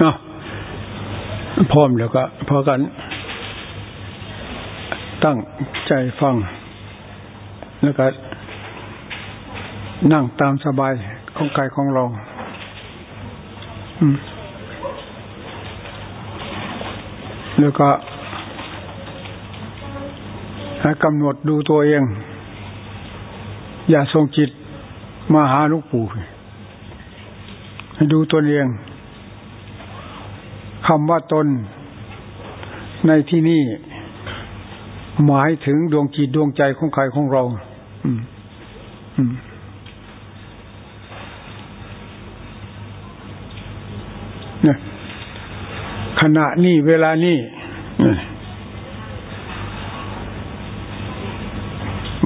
อาพร้อมแล้วก็พอกันตั้งใจฟัง แล้วก็ นั่งตามสบายของกายของเราแล้วก็กำหนดดูตัวเอง อย่าทรงจิตมาหาลูกปู่ให้ดูตัวเอง คำว่าตน ในที่นี้หมายถึงดวงจิตดวงใจของใครของเราขณะนี้เวลานี้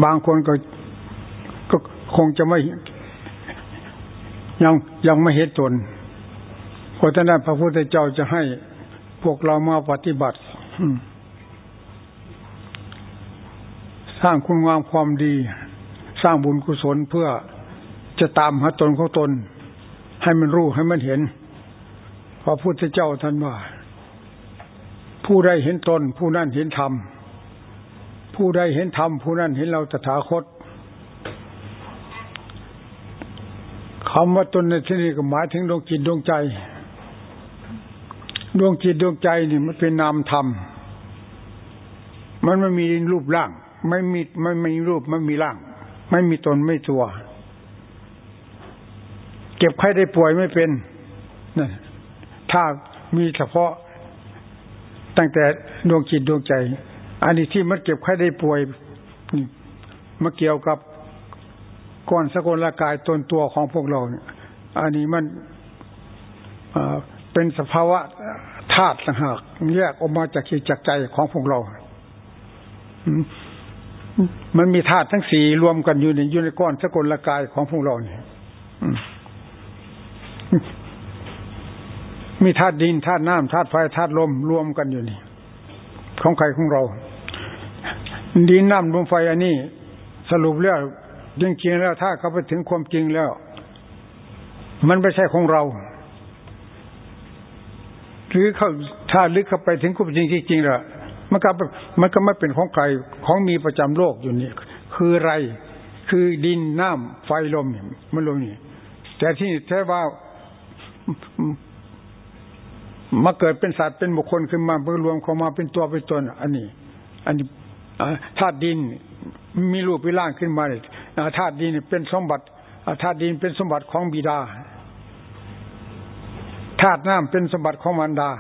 บางคนก็ก็คงจะไม่ยังยังไม่เห็นตน เพราะฉะนั้นพระพุทธเจ้าจะให้พวกเรามาปฏิบัติ สร้างคุณงามความดี สร้างบุญกุศลเพื่อจะตามหาตนของตน ให้มันรู้ให้มันเห็นพระพุทธเจ้าท่านว่า ผู้ใดเห็นตน ผู้นั้นเห็นธรรมผู้ใดเห็นธรรมผู้นั้นเห็นเราตถาคตคำว่าตนในที่นี้ก็หมายถึงดวงจิตดวงใจ ดวงจิตดวงใจนี่มันเป็นนามธรรม มันไม่มีรูปร่าง ไม่มีไม่มีรูปไม่มีร่าง ไม่มีตนไม่ตัว เก็บไข้ได้ป่วยไม่เป็นนั่นถ้ามีเฉพาะตั้งแต่ดวงจิตดวงใจ อันนี้ที่มันเก็บไข้ได้ป่วยมาเกี่ยวกับก้อนสกุลกายตนตัวของพวกเราเนี่ยอันนี้มัน เป็นสภาวะธาตุต่างหากแยกออกมาจากจิตจากใจของพวกเรา มันมีธาตุทั้งสี่รวมกันอยู่ในอยู่ในก้อนสกลกายของพวกเราเนี่ยมีธาตุดินธาตุน้ำธาตุไฟธาตุลมรวมกันอยู่นี่ ของใครของเรา ดินน้ำลมไฟอันนี้ สรุปแล้วจริงๆแล้วถ้าเขาไปถึงความจริงแล้ว มันไม่ใช่ของเรา หรือเขาถ้าลึกเข้าไปถึงความจริงจริงๆละมันก็มันก็ไม่เป็นของใครของมีประจำโลกอยู่นี่คืออะไร คือดินน้ำไฟลมมันลงนี่แต่ที่แท้ว่ามาเกิดเป็นสัตว์เป็นบุคคลขึ้นมาเพื่อรวมเข้ามาเป็นตัวเป็นตนอันนี้ อันนี้ธาตุดินมีรูปเป็นร่างขึ้นมาเลยธาตุดินเป็นสมบัติธาตุดินเป็นสมบัติของบิดา ธาตุน้ำเป็นสมบัติของมารดา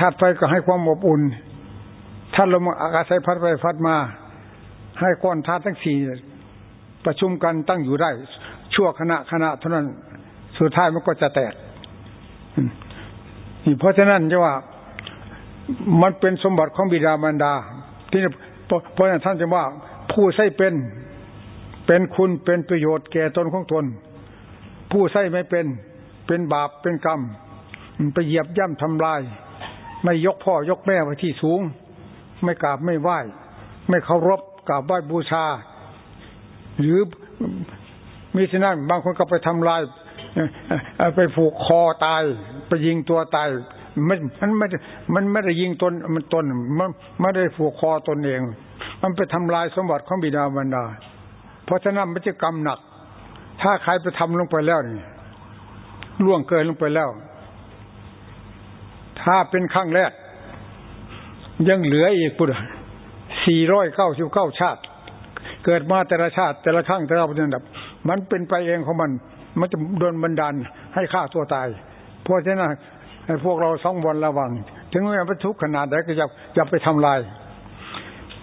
ธาตุไฟก็ให้ความอบอุ่นธาตุลมอากาศใช้พัดไปพัดมา ให้ก้อนธาตุทั้งสี่ประชุมกันตั้งอยู่ได้ ชั่วขณะขณะเท่านั้นสุดท้ายมันก็จะแตกเพราะฉะนั้นจะว่ามันเป็นสมบัติของบิดามารดา ที่เพราะฉะนั้นท่านจะว่า ผู้ใช้เป็นเป็นคุณเป็นประโยชน์แก่ตนของตน ผู้ใช้ไม่เป็น เป็นบาปเป็นกรรมไปเหยียบย่ำทำลาย ไม่ยกพ่อยกแม่ไว้ที่สูง ไม่กราบไม่ไหว้ ไม่เคารพกราบไหว้บูชา หรือมีที่นั่นบางคนก็ไปทำลายไปผูกคอตาย ไปยิงตัวตายมันมันไม่มันไม่ได้ยิงตนมันตนมันไม่ได้ผูกคอตนเอง มันไปทำลายสมบัติของบิดาบรรดา เพราะฉะนั้นมันจะกรรมหนัก ถ้าใครไปทำลงไปแล้วนี่ ล่วงเกินลงไปแล้ว ถ้าเป็นครั้งแรก ยังเหลืออีกปุ่นสี่ร้อยเก้าสิบเก้าชาติ เกิดมาแต่ละชาติ แต่ละครั้งแต่ละประเด็นมันเป็นไปเองของมัน มันจะโดนบันดาลให้ฆ่าตัวตาย เพราะฉะนั้นให้พวกเราสองวันระวัง ถึงแม้ว่าทุกขนาดใดก็จะจะไปทำลาย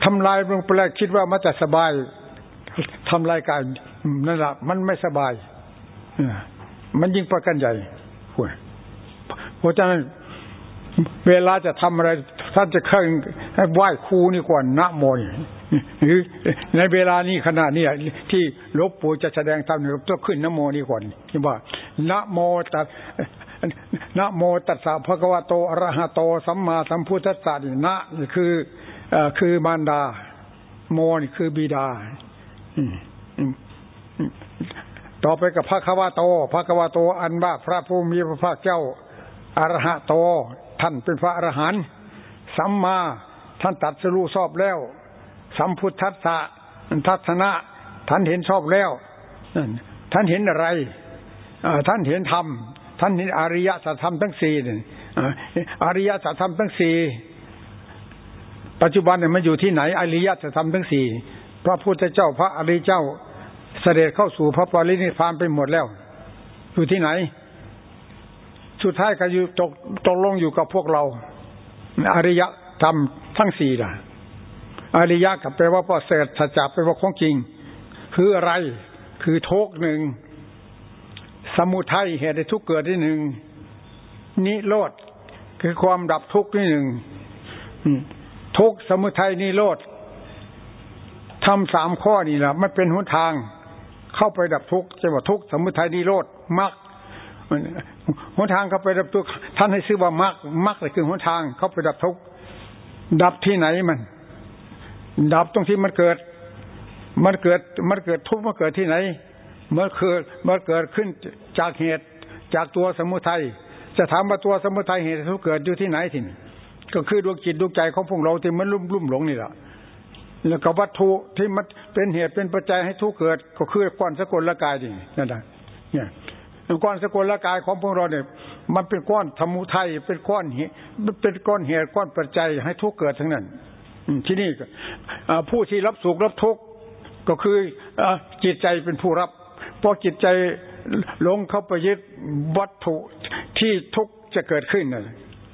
ทำลายลงไปแล้วคิดว่ามันจะสบายทำลายกายนั่นแหละมันไม่สบาย มันยิ่งประกันใหญ่เพราะฉะนั้นเวลาจะทำอะไร ท่านจะเคยให้ไหว้ครูนี่ก่อนนะโมยหรือในเวลานี้ขณะนี้ที่หลวงปู่จะแสดงธรรมเนี่ยต้องขึ้นนะโมนี่ก่อนที่ว่านะโมตัสนะโมตัสสะภะคะวะโตอะระหะโตสัมมาสัมพุทธัสสะนี่นะคือคือมารดา โมนี่คือบิดา ต่อไปกับพระควาโต พระควาโต อันว่าพระผู้มีพระภาคเจ้าอรหะโต ท่านเป็นพระอรหันต์สัมมาท่านตัดสรู้ชอบแล้ว สัมพุทธัสสะทัศนะ ท่านเห็นชอบแล้ว ท่านเห็นอะไรท่านเห็นธรรม ท่านเห็นอริยสัจธรรมทั้งสี่อริยสัจธรรมทั้งสี่ปัจจุบันเนี่ยมันอยู่ที่ไหน อริยสัจธรรมทั้งสี่พระพุทธเจ้าพระอริยเจ้า เสด็จเข้าสู่พระปรินิพพานไปหมดแล้ว อยู่ที่ไหน สุดท้ายก็อยู่ตกตกลงอยู่กับพวกเรา อริยธรรมทั้งสี่ล่ะ อริยะกับแปลว่าประเสริฐสัจจะแปลว่าของจริง คืออะไร คือทุกหนึ่ง สมุทัยเหตุทุกเกิดที่หนึ่ง นิโรธคือความดับทุกข์ที่หนึ่งทุกสมุทัยนิโรธทำสามข้อนี่แหละมันเป็นหนทาง เข้าไปดับทุกข์จะว่าทุกข์สมุทัยนิโรธมรรคหนทางเข้าไปดับทุกข์ท่านให้ซื้อว่ามรรคมรรคเลยคือหนทางเข้าไปดับทุกข์ดับที่ไหนมัน ดับตรงที่มันเกิด มันเกิดมันเกิดทุกข์มันเกิดที่ไหนมันเกิดมันเกิดขึ้นจากเหตุจากตัวสมุทัยจะถามว่าตัวสมุทัยเหตุทุกเกิดอยู่ที่ไหนทินก็คือดวงจิตดวงใจของพวกเราที่มันลุ่มลุ่มหลงนี่แหละ แล้วก็วัตถุที่มันเป็นเหตุเป็นปัจจัยให้ทุกเกิด ก็คือก้อนสกุลละกายนี่นั่นแหละเนี่ยก้อนสกุลละกายของพวกเราเนี่ย มันเป็นก้อนธรรมุทัยเป็นก้อนเหตุเป็นก้อนเหตุก้อนปัจจัยให้ทุกเกิดทั้งนั้นที่นี่ผู้ที่รับสุขรับทุกข์ก็คือจิตใจเป็นผู้รับพอจิตใจลงเข้าไปยึดวัตถุที่ทุกข์จะเกิดขึ้นน่ะ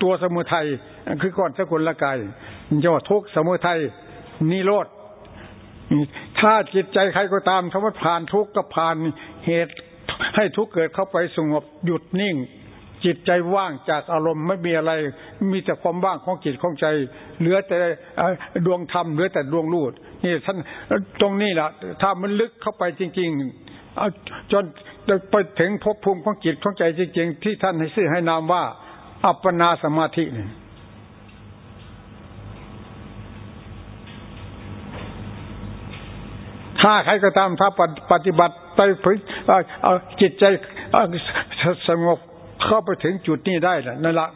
ตัวสมุทัยคือก้อนสกุลละกายจะว่าทุกข์สมุทัย นิโรธถ้าจิตใจใครก็ตามถ้าว่าผ่านทุกข์ก็ผ่านเหตุให้ทุกข์เกิดเข้าไปสงบหยุดนิ่ง จิตใจว่างจากอารมณ์ไม่มีอะไร มีแต่ความว่างของจิตของใจ เหลือแต่ดวงธรรมเหลือแต่ดวงรูดนี่ท่านตรงนี้แหละถ้ามันลึกเข้าไปจริง ๆ จนไปถึงภพภูมิของจิตของใจจริง ๆ ที่ท่านให้ชื่อให้นามว่า อัปปนาสมาธินี่ ถ้าใครก็ตามถ้าปฏิบัติไปฝึกจิตใจสงบเข้าไปถึงจุดนี้ได้นั่นละ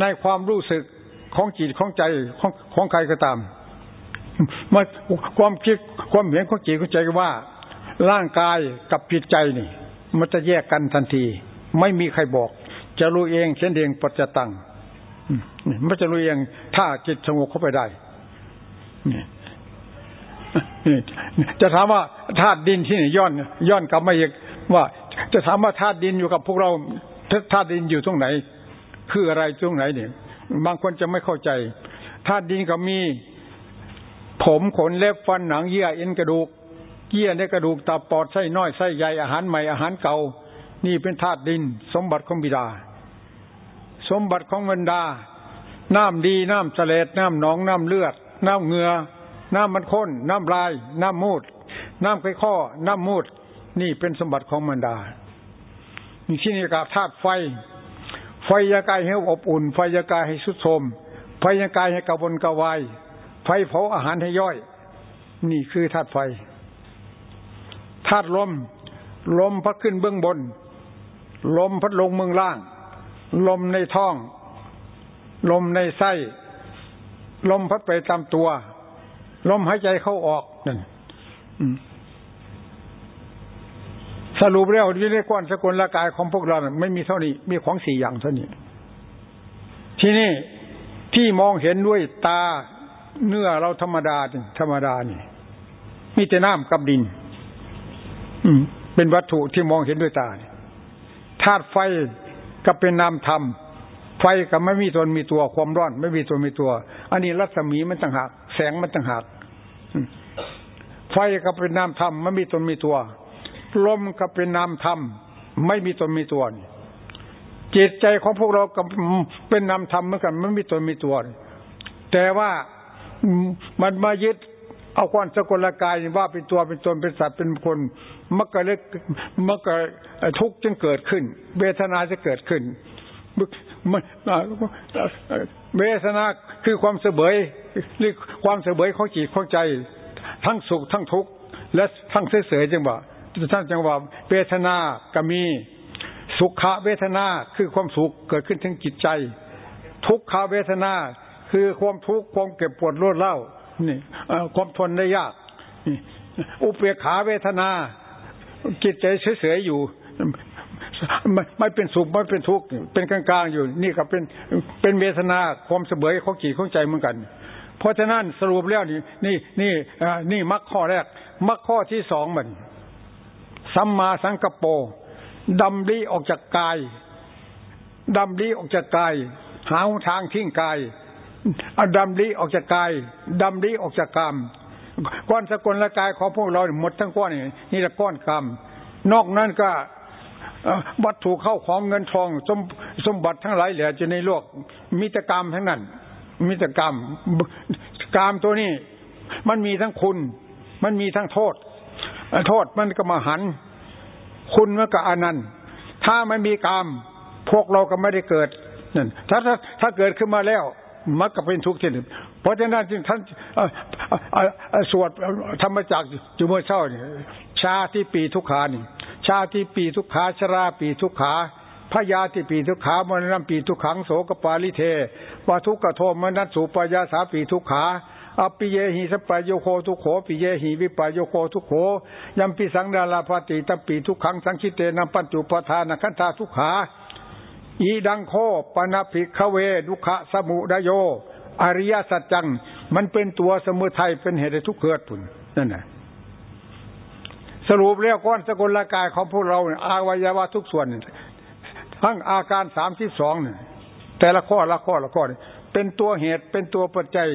ในความรู้สึกของจิตของใจของของใครก็ตามมาความคิดความเห็นของจิตของใจว่า ร่างกายกับจิตใจนี่ มันจะแยกกันทันที ไม่มีใครบอก จะรู้เองเช่นเองปัจจตังมันจะรู้เองถ้าจิตสงบเข้าไปได้ จะถามว่าธาตุดินที่นี่ย้อนย้อนกลับมาอีกว่า จะถามว่าธาตุดินอยู่กับพวกเราธาตุดินอยู่ตรงไหน คืออะไรตรงไหนเนี่ยบางคนจะไม่เข้าใจธาตุดินก็มี ผมขนเล็บฟันหนังเยื่อเอ็นกระดูกเยื่อในกระดูกตับปอดไส้น้อยไส้ใหญ่อาหารใหม่อาหารเก่า นี่เป็นธาตุดิน สมบัติของบิดา สมบัติของบรรดา น้ำดีน้ำเสลดน้ำหนองน้ำเลือด น้ำเงื่อ น้ำมันข้น น้ำลาย น้ำมูด น้ำไขข้อ น้ำมูด นี่เป็นสมบัติของมันดามีที่นี่กับธาตุไฟ ไฟยากายให้อบอุ่น ไฟยากายให้สุดโทมไฟยากายให้กระวนกระวาย ไฟเผาอาหารให้ย่อย นี่คือธาตุไฟ ธาตุลม ลมพัดขึ้นเบื้องบน ลมพัดลงเมืองล่าง ลมในท้อง ลมในไส้ ลมพัดไปตามตัว ลมหายใจเข้าออกนั่นสรุปแล้วที่ในก้อนสกุลละกายของพวกเราไม่มีเท่านี้ มีของสี่อย่างเท่านี้ ที่นี่ที่มองเห็นด้วยตาเนื้อเราธรรมดาธรรมดานี่มีแต่น้ำกับดิน อืม เป็นวัตถุที่มองเห็นด้วยตาธาตุไฟก็เป็นนามธรรม ไฟก็ไม่มีตนมีตัวความร้อน ไม่มีตัวมีตัว อันนี้รัศมีมันต่างหาก แสงมันต่างหาก ไฟก็เป็นนามธรรมไม่มีตนมีตัวลมก็เป็นนามธรรมไม่มีตนมีตัวจิตใจของพวกเราก็เป็นนามธรรมเหมือนกันไม่มีตนมีตัวแต่ว่ามันมายึดเอาความสกลกายว่าเป็นตัวเป็นตนเป็นสัตว์เป็นคนมันก็เลยมันก็ทุกข์จึงเกิดขึ้น เวทนาจะเกิดขึ้น เวทนาคือความเสบยหรือความเสบยของจิตของใจ ทั้งสุขทั้งทุกข์และทั้งเสยๆจังหวะท่านจังหวะเวทนาก็มีสุขเวทนาคือความสุขเกิดขึ้นทั้งจิตใจ ทุกขเวทนาคือความทุกข์ความเก็บปวดรวดเล่านี่ความทนได้ยากอุเบกขาเวทนาจิตใจเฉยๆอยู่ ไม่เป็นสุขไม่เป็นทุกข์เป็นกลางๆอยู่ นี่ก็เป็นเป็นเวทนาความเสบยของจิตของใจเหมือนกัน เพราะฉะนั้นสรุปแล้วนี่ นี่นี่นี่มรรคข้อแรกมรรคข้อที่สองมันสัมมาสังกปรดำดีออกจากกายดำดีออกจากกาย หาทางทิ้งกายเอาดำดีออกจากกายดำดีออกจากกรรมก้อนสกุลละกายของพวกเราหมดทั้งก้อนนี่นี่ละก้อนกรรมนอกนั้นก็ วัตถุเข้าของเงินทอง สมสมบัติทั้งหลายเหลือจะในโลกมิตรกรรมทั้งนั้นมิตรกรรมกรรมตัวนี้ มันมีทั้งคุณ มันมีทั้งโทษ โทษมันก็มาหัน คุณมันก็อนันต์ถ้าไม่มีกรรมพวกเราก็ไม่ได้เกิดนั่นถ้าถ้าถ้าเกิดขึ้นมาแล้วมักก็เป็นทุกข์ที่หนึ่งเพราะฉะนั้นจึงท่านสวดธรรมจักจุเมื่อเช้านี่ชาที่ปีทุกขานี่ ชาติปีทุกขาชราปีทุกขาพยาติปีทุกขามรณะปีทุกขังโสกปาลิเทวาทุกขโทมนัสสุปยาสาปีทุกขาอปิเยหิสปายโยโคทุโขปิเยหิวิปายโยโคทุโขยัมปิสังดาลาภติตัมปีทุกขังสังคิเตนัปัญจุปทานขันธาทุกขาอีดังโคปนาภิกขเวดุขะสมุดโย อริยสัจจัง มันเป็นตัวสมุทัยเป็นเหตุทุกข์เกิดผลนั่นแหละ สรุปเรียกก้อนสกุลกายของพวกเราอาวัยวะทุกส่วนทั้งอาการสามสิบสองเนี่ยแต่ละข้อละข้อละข้อเป็นตัวเหตุเป็นตัวปัจจัย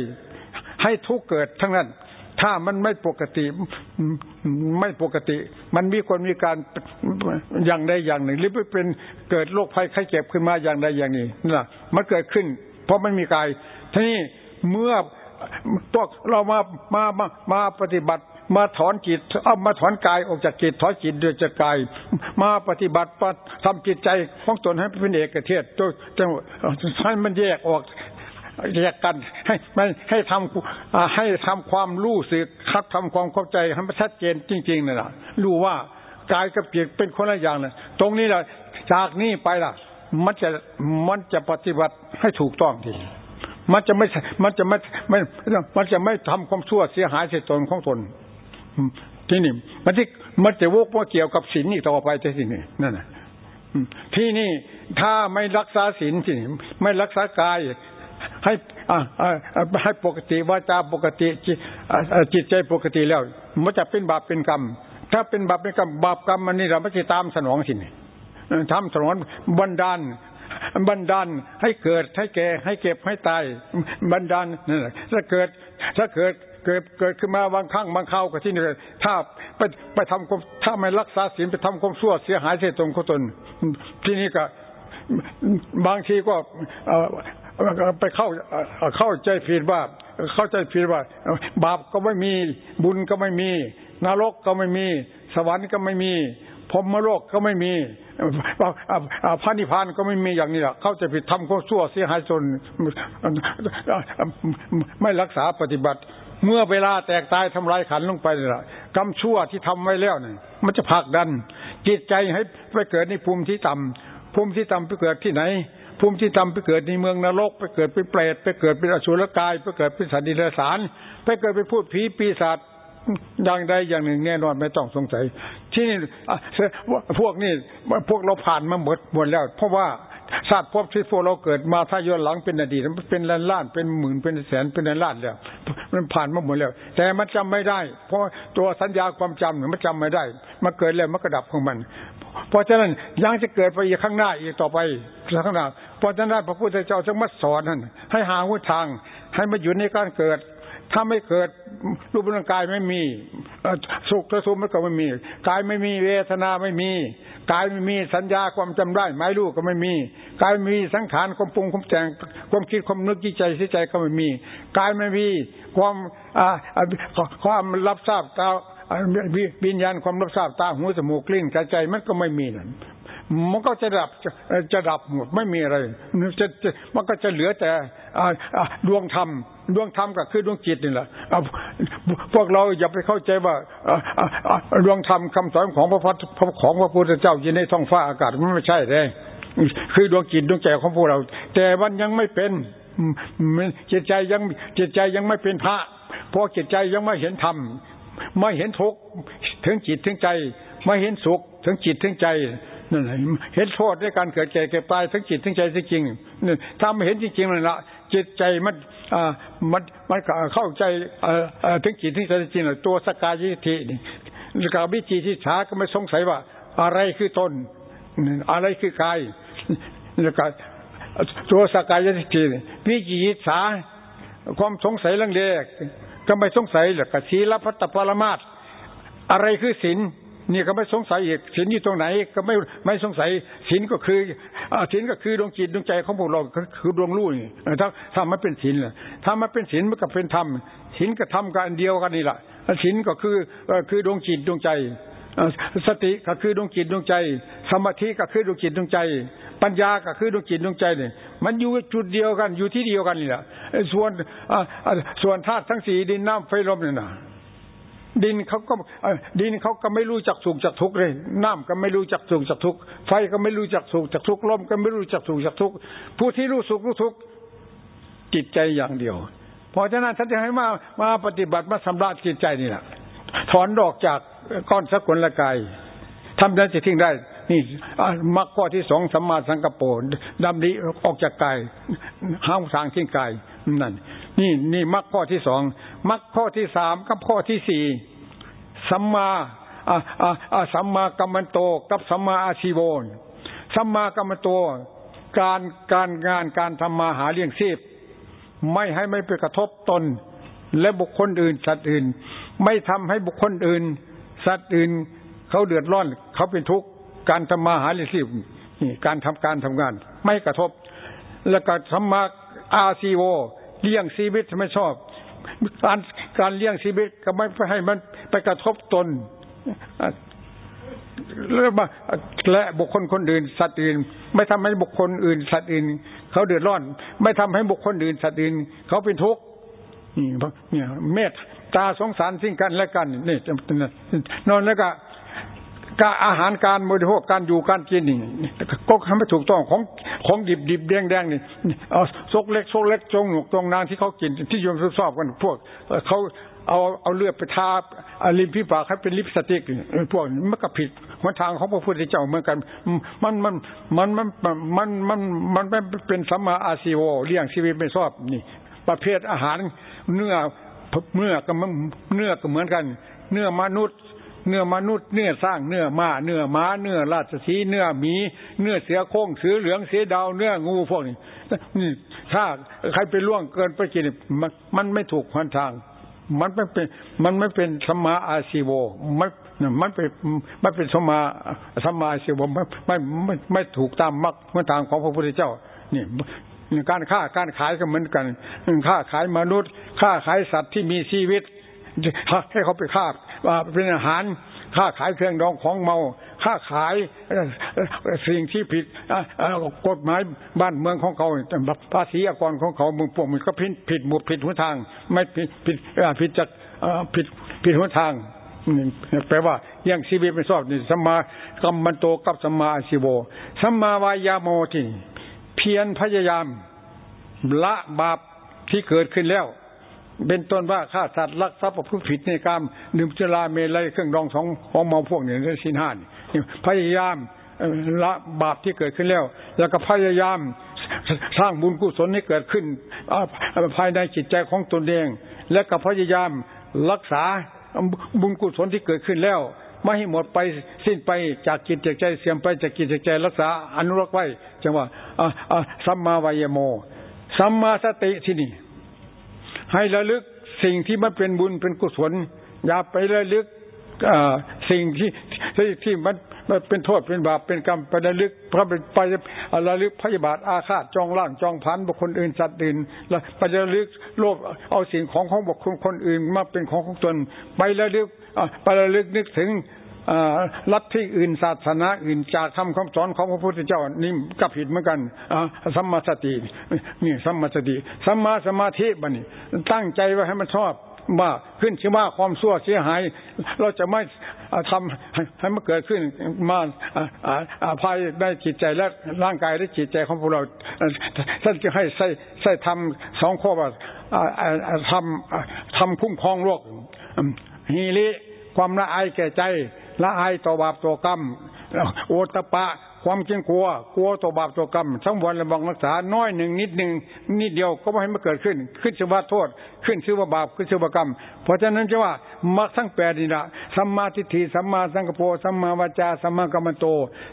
ให้ทุกเกิดทั้งนั้น ถ้ามันไม่ปกติไม่ปกติ มันมีคนมีการอย่างใดอย่างหนึ่ง หรือเป็นเกิดโรคภัยไข้เจ็บขึ้นมาอย่างใดอย่างนี้นี่แหละมันเกิดขึ้น เพราะมันมีกายทีนี้เมื่อพวกเรามามามามาปฏิบัติ มาถอนจิตเอามาถอนกายออกจากจิตถอนจิตด้วยจากกาย มาปฏิบัติทำจิตใจของตนให้เป็นเอกเทศจนให้มันแยกออกแยกกันให้ไม่ให้ทำให้ทำความรู้สึกคับทำความเข้าใจให้มันชัดเจนจริงๆนั่นแหละรู้ว่ากายกับจิตเป็นคนละอย่างนะตรงนี้แหละจากนี้ไปล่ะ มันจะมันจะปฏิบัติให้ถูกต้องทีมันจะไม่ มันจะไม่ไม่มันจะไม่ทำความชั่วเสียหายเสียตนของตน ที่นี่มันที่มันจะวกว่าเกี่ยวกับศีลนี่ต่อไปที่นี่นั่นแหละที่นี่ถ้าไม่รักษาศีลที่นี่ไม่รักษากาย ให้ให้ปกติวาจาปกติจิตใจปกติแล้ว มันจะเป็นบาปเป็นกรรม ถ้าเป็นบาปเป็นกรรมบาปกรรมมันนี่เราไม่จะตามสนองสินี่ทำสนองบันดาลบันดาลให้เกิดให้แก่ให้เก็บให้ตายบันดาลนั่นแหละถ้าเกิด ถ้าเกิด เกิดเกิดขึ้นมาบางครั้งบางคราวกับที่นี่ถ้าไปไปทำความถ้าไม่รักษาศีลไปทำความชั่วเสียหายเสียตรงเขาตน ที่นี่ก็บางทีก็ไปเข้าเข้าใจผิดว่า เข้าใจผิดว่า บาปก็ไม่มีบุญก็ไม่มี นรกก็ไม่มี สวรรค์ก็ไม่มีพรมโลกก็ไม่มีพระนิพพานก็ไม่มีอย่างนี้ละเข้าใจผิดทำความชั่วเสียหายจนไม่รักษาปฏิบัติ เมื่อเวลาแตกตายทำลายขันลงไปนี่แหละกรรมชั่วที่ทำไว้แล้วเนี่ยมันจะผลักดัน จิตใจให้ไปเกิดในภูมิที่ต่ำภูมิที่ต่ำไปเกิดที่ไหน ภูมิที่ต่ำไปเกิดในเมืองนรก ไปเกิดเป็นเปรตไปเกิดเป็นอสุรกาย ไปเกิดเป็นสัตว์ดิลสารไปเกิดเป็นพูดผีปีศาจอย่างใดอย่างหนึ่งแน่นอนไม่ต้องสงสัย ที่นี่พวกนี้พวกเราผ่านมาหมดหมดแล้ว เพราะว่า ชาติพบที่พวกเราเกิดมาถ้าย้อนหลังเป็นอดีตมันเป็นล้านล้านเป็นหมื่นเป็นแสนเป็นล้านแล้วมันผ่านมาหมดแล้ว แต่มันจำไม่ได้ เพราะตัวสัญญาความจำมันจำไม่ได้มาเกิดแล้วมันกระดับของมัน เพราะฉะนั้นยังจะเกิดไปอีกข้างหน้าอีกต่อไปข้างหน้าเพราะฉะนั้นพระพุทธเจ้าจึงมาสอนนั่นให้หาหุทาง ให้มาอยู่ในการเกิด ถ้าไม่เกิดรูปร่างกายไม่มีสุขทุกข์มันก็ไม่มีกายไม่มีเวทนาไม่มีกายไม่มีสัญญาความจำได้หมายรู้ก็ไม่มีกายไม่มีสังขารความปรุงความแต่งความคิดความนึกจิตใจสิใจก็ไม่มีกายไม่มีความความรับทราบตาวิญญาณความรับทราบตาหูจมูกกลิ้นกายใจมันก็ไม่มีนั่นมันก็จะดับจะดับหมดไม่มีอะไรจะมันก็จะเหลือแต่ดวงธรรม ดวงธรรมก็คือดวงจิตนี่แหละพวกเราอย่าไปเข้าใจว่าดวงธรรมคำสอนของพระพุทธของพระพุทธเจ้าอยู่ในท้องฟ้าอากาศมันไม่ใช่เลยคือดวงจิตดวงใจของพวกเรา แต่มันยังไม่เป็นจิตใจยังจิตใจยังไม่เป็นพระเพราะจิตใจยังไม่เห็นธรรมไม่เห็นทุกข์ถึงจิตถึงใจ ไม่เห็นสุขถึงจิตถึงใจ นั่นเห็นโทษด้วยการเกิดแก่เก็บตายทั้งจิตทั้งใจจริงนี่ถ้าไม่เห็นจริงๆเลยละจิตใจมันอ่ามันมันเข้าใจเอ่อถึงจิตทั้งใจจริงๆตัวสกายยิธินี่กาวิจิที่ช้าก็ไม่สงสัยว่า อะไรคือตนอะไรคือกายแล้วก็ตัวสกายยิธิวิจิตสาความสงสัยเรื่องเล็กก็ไม่สงสัยหรอกศีลพัตตปรมาตอะไรคือศีล นี่ก็ไม่สงสัยอีกศีลอยู่ตรงไหน ก็ไม่ไม่สงสัยศีลก็คือศีลก็คือดวงจิตดวงใจของพวกเราคือดวงรู้นี่ถ้าถ้ามันเป็นศีลถ้ามันเป็นศีลมันก็เป็นธรรมศีลกับธรรมกันเดียวกันนี่แหละศีลก็คือคือดวงจิตดวงใจสติก็คือดวงจิตดวงใจ สมาธิก็คือดวงจิตดวงใจ ปัญญาก็คือดวงจิตดวงใจเนี่ยมันอยู่จุดเดียวกันอยู่ที่เดียวกันนี่แหละส่วนส่วนธาตุทั้งสี่ดินน้ำไฟลมเนี่ยนะ ดินเขาก็ดินเขาก็ไม่รู้จักสุขจักทุกข์เลยน้ำก็ไม่รู้จักสุขจักทุกข์ไฟก็ไม่รู้จักสุขจักทุกข์ลมก็ไม่รู้จักสุขจักทุกข์ผู้ที่รู้สุขรู้ทุกข์จิตใจอย่างเดียว เพราะฉะนั้นท่านจะให้มามาปฏิบัติมาสำราญจิตใจนี่แหละถอนดอกจากก้อนสกุลละกายทำนั้นจะทิ้งได้ นี่มรรคข้อที่สองสัมมาสังกปรดำริออกจากกายห้ามทางทิ้งกายนั่น นี่นี่มรรคข้อที่สองมรรคข้อที่สามกับข้อที่สี่สัมมาอ่าอ่าสัมมากัมมันโตกับสัมมาอาชีโวสัมมากัมมันโตการการงานการทำมาหาเลี้ยงชีพ ไม่ให้ไม่ไปกระทบตน และบุคคลอื่น สัตว์อื่น ไม่ทำให้บุคคลอื่น สัตว์อื่น เขาเดือดร้อน เขาเป็นทุกข์การทำมาหาเลี้ยงชีพนี่การทำการทำงาน ไม่กระทบ แล้วก็สัมมาอาชีโว เลี้ยงชีวิตไม่ชอบการการเลี้ยงชีวิตก็ไม่ให้มันไปกระทบตนและและบุคคลคนอื่น สัตว์อื่น ไม่ทำให้บุคคลอื่น สัตว์อื่น เขาเดือดร้อน ไม่ทำให้บุคคลอื่น สัตว์อื่น เขาเป็นทุกข์นี่เนี่ยเมตตาสงสารสิ่งกันและกันนี่นอนแล้วก็ การอาหารการบริโภคการอยู่การกินนี่ก็ทำให้ถูกต้องของของดิบดิบแดงแดงนี่เอาซกเล็กซกเล็กจงหนุกตรงนางที่เขากินที่ยมชอบกันพวกเขาเอาเอาเลือดไปทาลิมพิปากให้เป็นลิปสติกพวกมันก็ผิดมันทางของพระพุทธเจ้าเหมือนกัน มันมันมันมันมันมันมันไม่เป็นสัมมาอาชีโวเลี้ยงชีวิตไม่ชอบนี่ ประเภทอาหารเนื้อเนื้อก็เนื้อก็เหมือนกัน เนื้อมนุษย์ เนื้อมนุษย์เนื้อสร้างเนื้อม้าเนื้อม้าเนื้อราชสีเนื้อหมี เนื้อเสือโค้งเสือเหลืองเสือดาวเนื้องูพวกนี้นี่ถ้าใครไปล่วงเกินไปกินมันมันไม่ถูกหนทาง มันไม่เป็นมันไม่เป็นสมาอาชีโวมันมันเป็นมันเป็นสมาสมาอาชีโวไม่ไม่ไม่ถูกตามมรรคทางของพระพุทธเจ้านี่การค้าการขายก็เหมือนกันค้าขายมนุษย์ค้าขายสัตว์ที่มีชีวิตให้เขาไปฆ่า เป็นอาหารค้าขายเครื่องดองของเมาค้าขายสิ่งที่ผิดกฎหมายบ้านเมืองของเขาภาษีอากรของเขาเมืองพวกมันก็ผิดผิดหมดผิดหัวทาง ไม่ผิดผิดผิดจากผิดผิดหัวทางแปลว่ายังชีวิตไม่ชอบนี่สัมมากัมมันโตกับสัมาอาชิโวสัมาวายาโมที่เพียรพยายามละบาปที่เกิดขึ้นแล้ว เป็นต้นว่าฆ่าสัตว์ลักทรัพย์ประพฤติผิดในกรรมดื่มจุลาเมลัยเครื่องดองสองของเมาพวกนี้ในสินห้านพยายามละบาปที่เกิดขึ้นแล้ว แล้วก็พยายามสร้างบุญกุศลให้เกิดขึ้นภายในจิตใจของตนเอง และก็พยายามรักษาบุญกุศลที่เกิดขึ้นแล้ว ไม่ให้หมดไปสิ้นไปจากจิตจากใจเสื่อมไปจากจิตจากใจรักษาอนุรักษ์ไว้จังว่าสัมมาวายโมสัมมาสติที่นี่ ให้ระลึกสิ่งที่มันเป็นบุญเป็นกุศล อย่าไประลึกสิ่งที่ที่ที่มันมันเป็นโทษเป็นบาปเป็นกรรมไประลึกพระไประลึกพยาบาทอาฆาตจองล่างจองพันบุคคลอื่นสัตว์อื่นแล้วไประลึกโลภเอาสิ่งของของบุคคลคนอื่นมาเป็นของของตนไประลึกไประลึกนึกถึง ลัทธิอื่นศาสนาอื่นจากคำคำสอนของพระพุทธเจ้านี่ก็ผิดเหมือนกันสัมมาสตินี่สัมมาสติสัมมาสมาธิบันี่ตั้งใจไว้ให้มันชอบว่าขึ้นชื่อว่าความชั่วเสียหาย เราจะไม่ทำให้มันเกิดขึ้นมาอายได้จิตใจและร่างกายและจิตใจของพวกเราท่านจะให้ใส่ใส่ทำสองข้อว่าทำทำคุ้มครองโลกฮีริความละอายแก่ใจ ละอายต่อบาปต่อกรรมโอตปะ ความเกรงกลัว กลัวต่อบาปต่อกรรมทั้งวันระวังรักษาน้อยหนึ่งนิดหนึ่งนิดเดียวก็ไม่ให้มันเกิดขึ้น ขึ้นชื่อว่าโทษ ขึ้นชื่อว่าบาปขึ้นชื่อว่ากรรม เพราะฉะนั้นจะว่ามักทั้งแปดนี่ละสัมมาทิฏฐิสัมมาสังกปรสัมมาวาจาสัมมากัมมันโต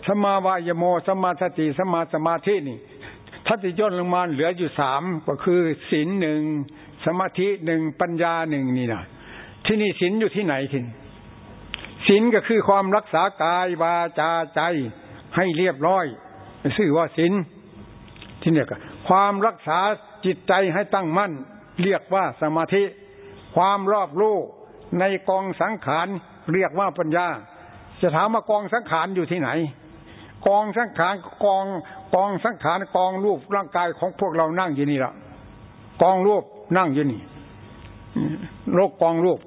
สัมมาวายโมสัมมาสติสัมมาสมาธินี่ถ้าจะย่นลงมาเหลืออยู่สามก็คือศีลหนึ่งสมาธิหนึ่งปัญญาหนึ่งนี่นะที่นี่ศีลอยู่ที่ไหนทิน ศีลก็คือความรักษากายวาจาใจให้เรียบร้อยชื่อว่าศีลที่เนี่ยก็ความรักษาจิตใจให้ตั้งมั่น เรียกว่าสมาธิ ความรอบรู้ในกองสังขารเรียกว่าปัญญา จะถามว่ากองสังขารอยู่ที่ไหน กองสังขารกองกองสังขารกองรูปร่างกายของพวกเรานั่งอยู่นี่ละกองรูปนั่งอยู่นี่โลกกองรูป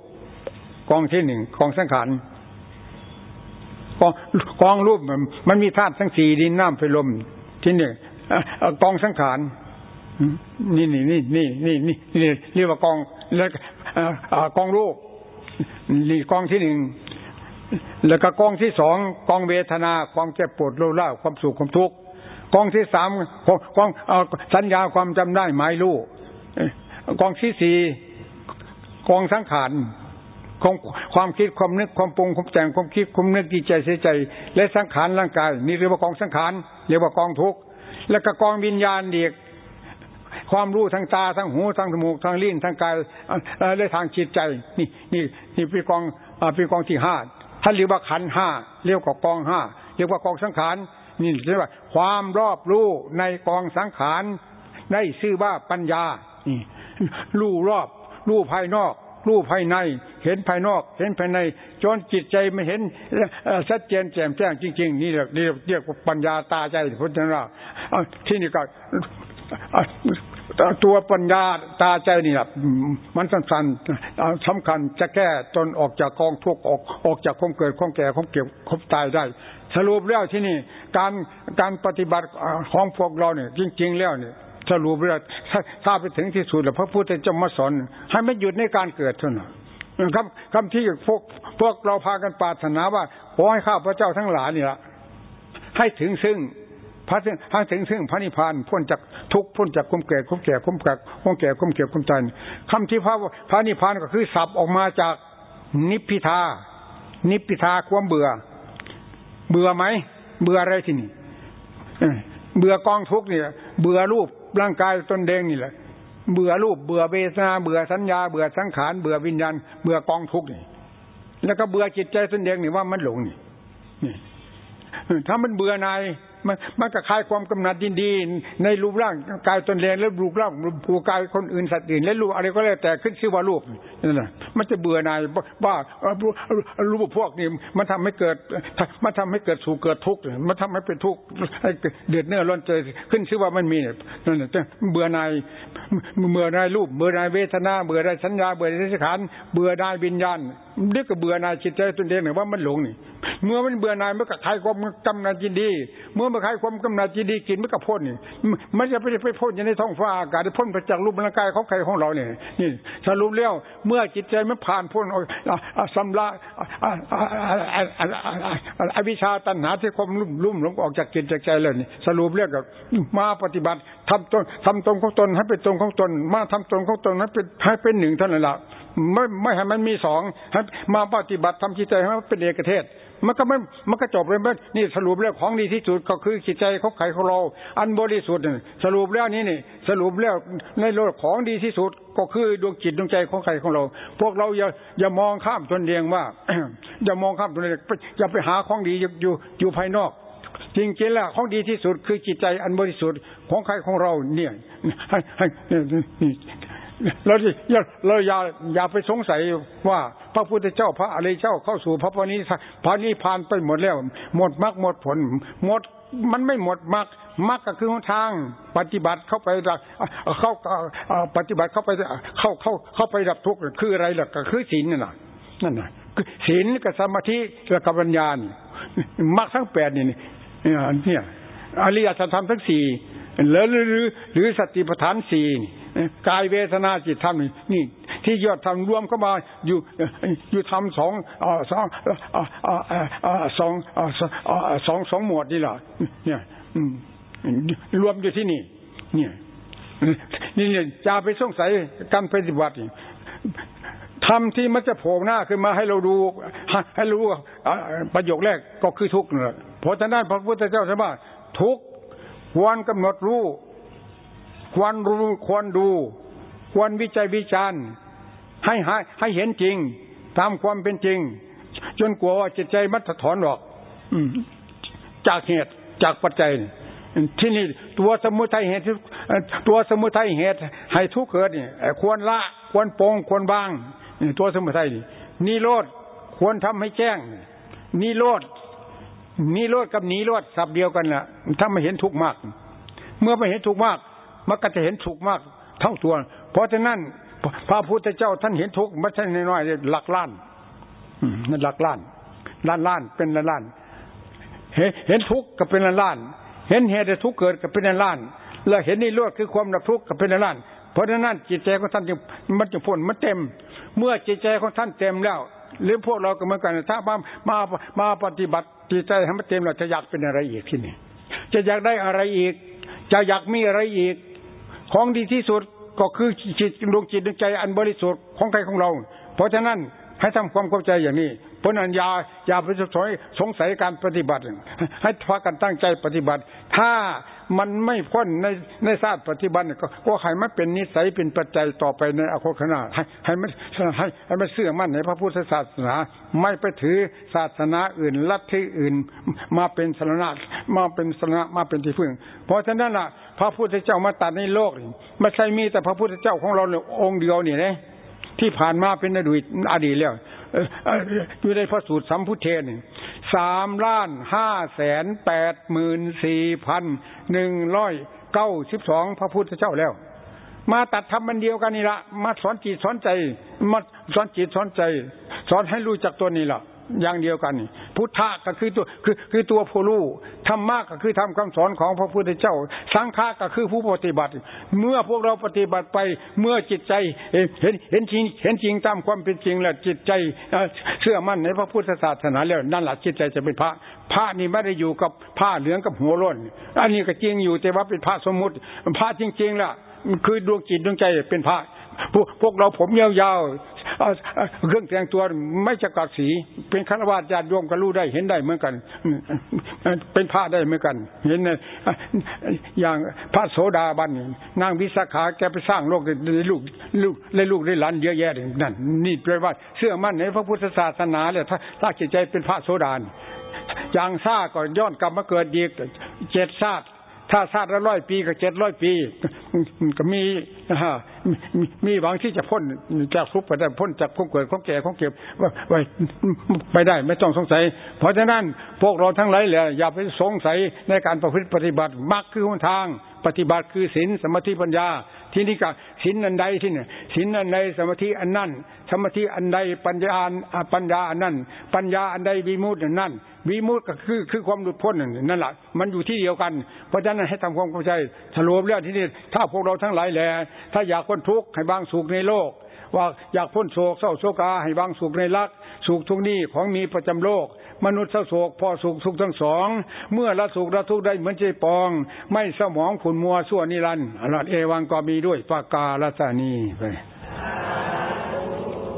กองที่หนึ่งกองสังขาร กองกองรูปมันมีธาตุทั้งสี่ดินน้ำไฟลมที่นี่กองสังขารนี่นี่นี่นี่นี่นี่นี่เรียกว่ากองแล้วกองรูปนี่กองที่หนึ่งแล้วก็กองที่สองกองเวทนาความเจ็บปวดโลล่าความสุขความทุกข์กองที่สามกองสัญญาความจำได้หมายรู้กองที่สี่กองสังขาร ของความคิดความนึกความปรุงความแต่งความคิดความนึกดีใจเสียใจ และสังขารร่างกายนี่เรียกว่ากองสังขารเรียกว่ากองทุกข์แล้วก็กองวิญญาณเดียกความรู้ทางตาทางหูทางจมูกทางลิ้นทางกายและทางจิตใจ นี่นี่นี่เป็นกองเป็นกองที่ห้าท่านเรียกว่าขันห้าเรียกว่ากองห้าเรียกว่ากองสังขารนี่เรียกว่า ความรอบรู้ในกองสังขารได้ชื่อว่าปัญญานี่รู้รอบรู้ภายนอก รู้ภายใน เห็นภายนอก เห็นภายใน จนจิตใจไม่เห็นชัดเจนแจ่มแจ้งจริง ๆ นี่เรียกเรียกปัญญาตาใจพุทธเจ้าที่นี่ก็ตัวปัญญาตาใจนี่แหละมันสำคัญสำคัญจะแก้ตนออกจากกองทุกข์ออกออกจากความเกิดความแก่ความเก็บความตายได้ สรุปแล้วที่นี่การการปฏิบัติของพวกเราเนี่ยจริง ๆ แล้วเนี่ย สรุปแล้วถ้าไปถึงที่สุดแล้วพระพุทธเจ้ามาสอนให้ไม่หยุดในการเกิดเท่านั้นคำคำที่พวกพวกเราพากันปรารถนาว่าขอให้ข้าพระเจ้าทั้งหลายนี่ละให้ถึงซึ่งพระถึงให้ถึงซึ่งพระนิพพานพ้นจากทุกพ้นจากความแก่ความแก่ความแก่ความแก่ความเก็บความตายคำที่พระพระนิพพานก็คือสับออกมาจากนิพพิทา นิพพิทาความเบื่อ เบื่อไหมเบื่ออะไรที่นี่เบื่อกองทุกเนี่ย เบื่อรูป ร่างกายตนเดงนี่แหละ เบื่อรูปเบื่อเวทนาเบื่อสัญญา เบื่อสังขารเบื่อวิญญาณเบื่อกองทุกข์นี่แล้วก็เบื่อจิตใจตนเดงนี่ว่ามันหลงนี่นี่ถ้ามันเบื่อนาย มันมันก็คลายความกำหนัดยินดี ในรูปร่างกายตนเองและรูปร่างผูกายคนอื่นสัตว์อื่น และรูปอะไรก็แล้วแต่ขึ้นชื่อว่ารูปนั่นแหละมันจะเบื่อนายว่ารูปพวกนี้มันทำให้เกิดมันทำให้เกิดสู่เกิดทุกข์มันทำให้เป็นทุกข์เดือดเนื้อร้อนใจขึ้นชื่อว่ามันมีนั่นแหละเบื่อนายเบื่อนายรูปเบื่อนายเวทนาเบื่อนายสัญญาเบื่อนายสังขารเบื่อนายวิญญาณเรียกก็เบื่อนายจิตใจตนเองเนี่ยว่ามันหลงนี่ เมื่อมันเบื่อนายเมันก็คลายความกำหนัดยินดี เมื่อมันคลายความกำหนัดยินดีกินมันก็พ่นนี่มันจะไปไปพ่นอยู่ในท้องฟ้าอากาศพ่นไปจากรูปร่างกายของใครของเราเนี่ยนี่สรุปแล้วเมื่อจิตใจมันผ่านพ้นสำลักอวิชาตัณหาที่ความลุ่มลุ่มหลงออกจากจิตจากใจเลยนี่สรุปเรียกกับมาปฏิบัติทำตนทำตรงของตนให้เป็นตรงของตน มาทำตรงของตนให้เป็นให้เป็นหนึ่งเท่านั้นแหละไม่ไม่ให้มันมีสองมาปฏิบัติทำจิตใจให้มันเป็นเอกเทศ มันก็ไม่มันก็จบเลยมันนี่สรุปแล้วของดีที่สุดก็คือจิตใจเขาไขของเรา อันบริสุทธิ์สรุปแล้วนี่นี่ สรุปแล้วในโลกของดีที่สุดก็คือดวงจิตดวงใจของใครของเรา พวกเราอย่าอย่ามองข้ามตนเองว่าอย่ามองข้ามตนเองอย่าไปหาของดีอยู่อยู่ภายนอกจริงๆแล้วของดีที่สุดคือจิตใจอันบริสุทธิ์ของใครของเราเนี่ย เราเราอย่าอย่าไปสงสัยว่าพระพุทธเจ้าพระอริยเจ้าเข้าสู่พระพานิพานิพานไปหมดแล้ว หมดมรรคหมดผล หมดมันไม่หมดมรรคมรรคก็คือทาง ปฏิบัติเข้าไปเข้าปฏิบัติเข้าไปเข้าเข้าเข้าไปดับทุกข์คืออะไรล่ะก็คือศีลนั่นน่ะนั่นน่ะศีลกับสมาธิและกับปัญญามรรคทั้งแปดนี่เนี่ยอริยสัจธรรมทั้งสี่หรือหรือหรือสติปัฏฐานสี่ กายเวทนาจิตธรรมนี่ที่ยอดทำรวมเข้ามาอยู่อยู่ทำสองสองสองสองสองหมวดนี่แหละเนี่ยรวมอยู่ที่นี่ เนี่ยนี่เนี่ยจะไปสงสัยการปฏิบัติทำที่มันจะโผล่หน้าขึ้นมาให้เราดู ให้รู้ประโยคแรกก็คือทุกข์นั่นเพราะฉะนั้นพระพุทธเจ้าใช่ไหมทุกควรกำหนดรู้ ควรรู้ควรดู ควรวิจัยวิจารณ์ให้ให้ให้เห็นจริง ตามความเป็นจริง จนกลัวว่าจิตใจมันถอนออกจากเหตุจากปัจจัย ที่นี่ตัวสมุทัยเหตุตัวสมุทัยเหตุ ให้ทุกเกิดนี่ควรละควรปองควรบางตัวสมุทัยนี่โลดควรทำให้แจ้ง นี่โลดนี่โลดกับนีโลดสับเดียวกันแหละถ้าไม่เห็นทุกข์มาก เมื่อไม่เห็นทุกข์มาก มันก็จะเห็นทุกข์มากเท่าตัว เพราะฉะนั้นพระพุทธเจ้าท่านเห็นทุกข์ไม่ใช่น้อยๆหลักล้านนั่นหลักล้าน ล้านล้านเป็นล้านล้านเห็นทุกข์ก็เป็นล้านล้าน เห็นเหตุทุกข์เกิดก็เป็นล้านล้าน แล้วเห็นนี่ลวดคือความดับทุกข์ก็เป็นล้านล้าน เพราะฉะนั้นจิตใจของท่านจึงมันจะพ้นมันเต็ม เมื่อจิตใจของท่านเต็มแล้วหรือพวกเราก็เหมือนกันถ้ามามามาปฏิบัติจิตใจให้มันเต็มเราจะอยากเป็นอะไรอีกที่นี่จะอยากได้อะไรอีก จะอยากมีอะไรอีก ของดีที่สุดก็คือจิตดวงจิตดวงใจอันบริสุทธิ์ของใครของเรา เพราะฉะนั้นให้ทำความเข้าใจอย่างนี้เพราะนั้นอย่าอย่าไปสงสงสัยการปฏิบัติ ให้พากันตั้งใจปฏิบัติ ถ้ามันไม่พ้นในในศาสตร์ปฏิบัติก็ก็ให้มันเป็นนิสัยเป็นปัจจัยต่อไปในอนาคตให้ให้มันให้ให้มันเสื่อมั่นในพระพุทธศาสนา ไม่ไปถือศาสนาอื่นลัทธิอื่น มาเป็นสรณะมาเป็นสรณะมาเป็นที่พึ่ง เพราะฉะนั้นล่ะ พระพุทธเจ้ามาตัดในโลกไม่ใช่มีแต่พระพุทธเจ้าของเราเนี่ยองค์เดียวนี่นะที่ผ่านมาเป็นอดีตอดีตแล้วอยู่ในพระสูตรสัมพุทเทน สามล้านห้าแสนแปดหมื่นสี่พันหนึ่งร้อยเก้าสิบสองพระพุทธเจ้าแล้ว มาตัดทำมันเดียวกันนี่ละมาสอนจิตสอนใจ มาสอนจิตสอนใจ สอนให้รู้จักตัวนี้ละอย่างเดียวกันนี่ พุทธะก็คือตัวคือคือตัวผู้รู้ธรรมะก็คือทำคำสอนของพระพุทธเจ้า สังฆะก็คือผู้ปฏิบัติ เมื่อพวกเราปฏิบัติไปเมื่อจิตใจเห็นเห็นจริงเห็นจริงตามความเป็นจริงแล้วจิตใจเชื่อมั่นในพระพุทธศาสนาแล้วนั่นแหละจิตใจจะเป็นพระพระนี่ไม่ได้อยู่กับผ้าเหลืองกับหัวล้นอันนี้ก็จริงอยู่แต่ว่าเป็นพระสมมุติพระจริงๆล่ะคือดวงจิตดวงใจเป็นพระ พวกเราผมยาวๆเครื่องแต่งตัวไม่จะกัดสี เป็นฆราวาสญาติโยมก็รู้ได้เห็นได้เหมือนกัน เป็นพระได้เหมือนกัน เห็นอย่างพระโสดาบันนางวิสาขาแกไปสร้างโลกได้ลูกลูกได้ลูกได้หลานเยอะแยะนั่นนี่แปลว่าเชื่อมั่นในพระพุทธศาสนาเลยถ้าถ้าจิตใจเป็นพระโสดาอย่างซ่าก็ย้อนกลับมาเกิดดีเจ็ดชาติ ถ้าชาติละร้อยปีก็เจ็ดร้อยปี ก็มีฮะมีหวังที่จะพ้นจากทุกข์ไปได้พ้นจากความเกิดความแก่ความเก็บไว้ไปได้ไม่ต้องสงสัย เพราะฉะนั้นพวกเราทั้งหลายเลยอย่าไปสงสัยในการประพฤติปฏิบัติมรรคคือหนทาง ปฏิบัติคือศีลสมาธิปัญญา ที่นี่ก็ศีลอันใดที่เนี่ยศีลอันใดสมาธิอันนั้นสมาธิอันใดปัญญาปัญญาอันนั้นปัญญาอันใดวิมุตติอันนั้นวิมุตติก็คือคือความหลุดพ้นนั่นแหละมันอยู่ที่เดียวกัน เพราะฉะนั้นให้ทำความเข้าใจสรุปแล้วที่นี่ถ้าพวกเราทั้งหลายแหละถ้าอยากพ้นทุกข์ให้บางสุขในโลกว่าอยากพ้นโศกเศร้าโศกาให้บางสุขในรักสุขทุกนี้ของมีประจำโลก มนุษย์เศร้าโศกพอสุขสุขทั้งสอง เมื่อละสุขละทุกได้เหมือนใจปอง ไม่สมองขุนมัวส่วนนิรันดร์อรหัตเอวังก็มีด้วยปากกาลสานีไป